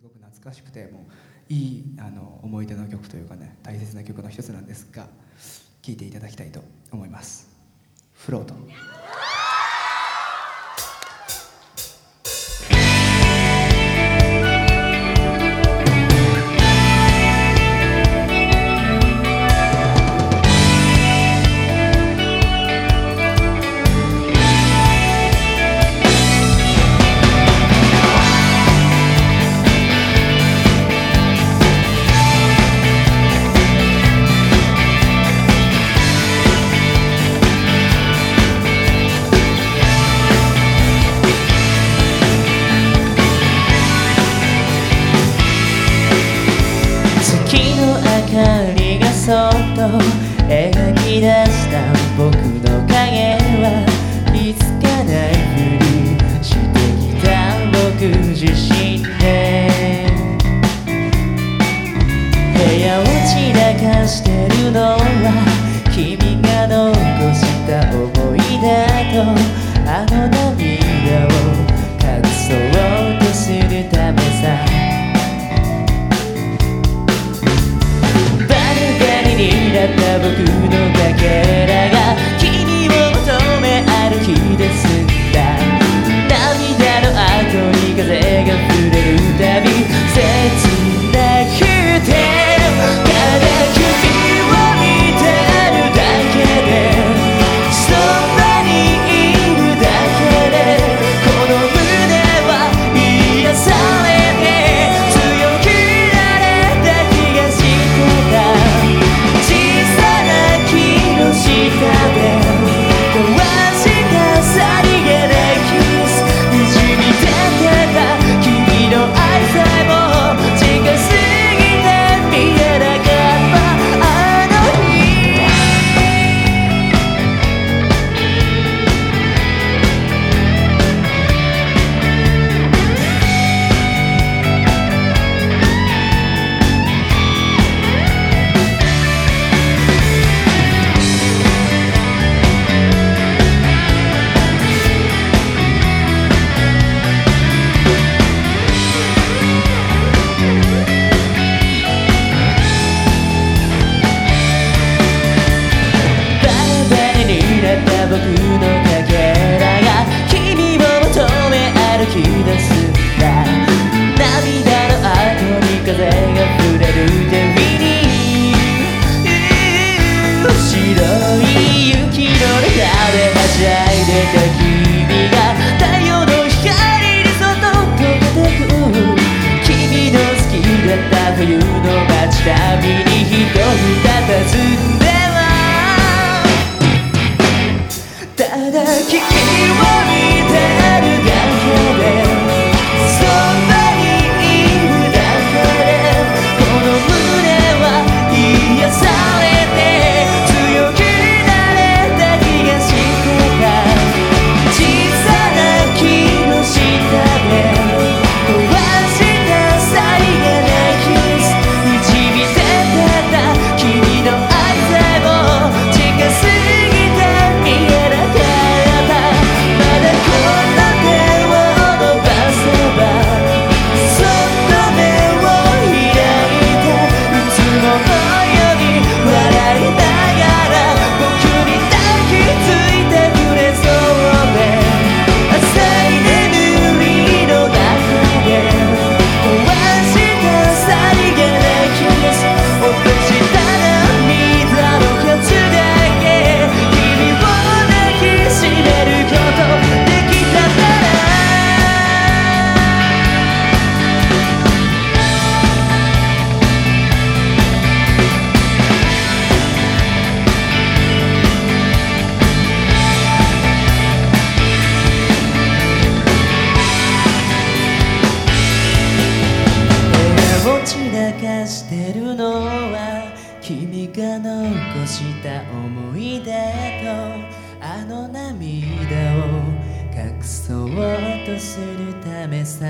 すごく懐かしくてもういいあの思い出の曲というかね大切な曲の一つなんですが聴いていただきたいと思います。フロート光がそっと描き出した僕 vida した思い出とあの涙を隠そうとするためさ。